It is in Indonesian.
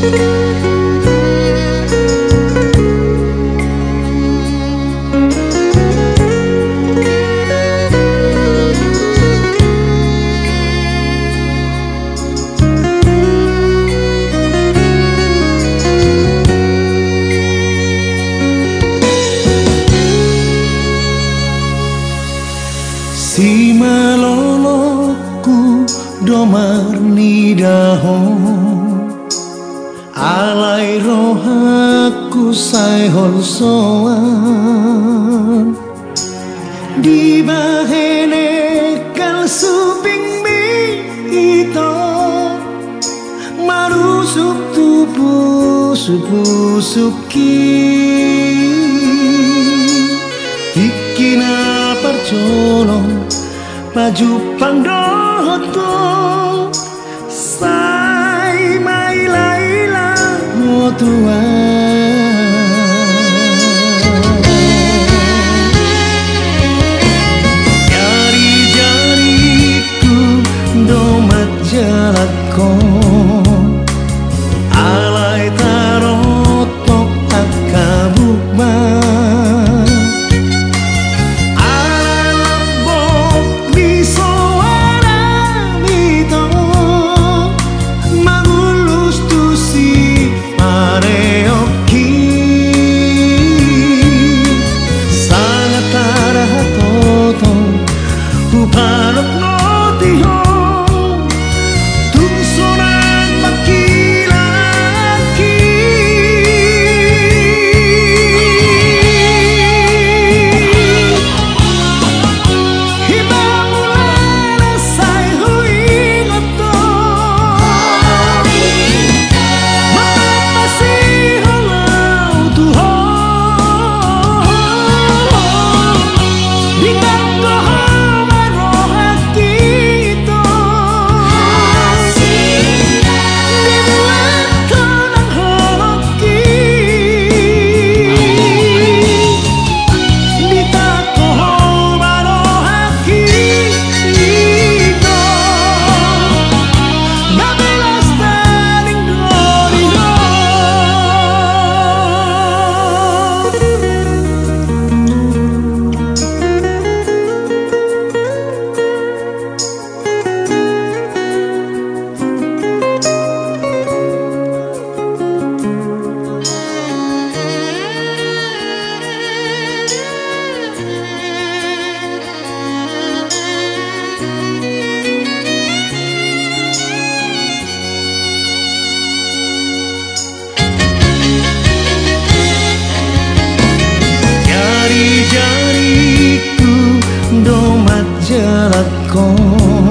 Si maloloku domar nidaho Alai rohaku sai hol soan. Di bahene kal suping mi ito Marusuk supu suki Ikina percolong baju pangdoto motua jari jariku domat jalatku chưa lạc con.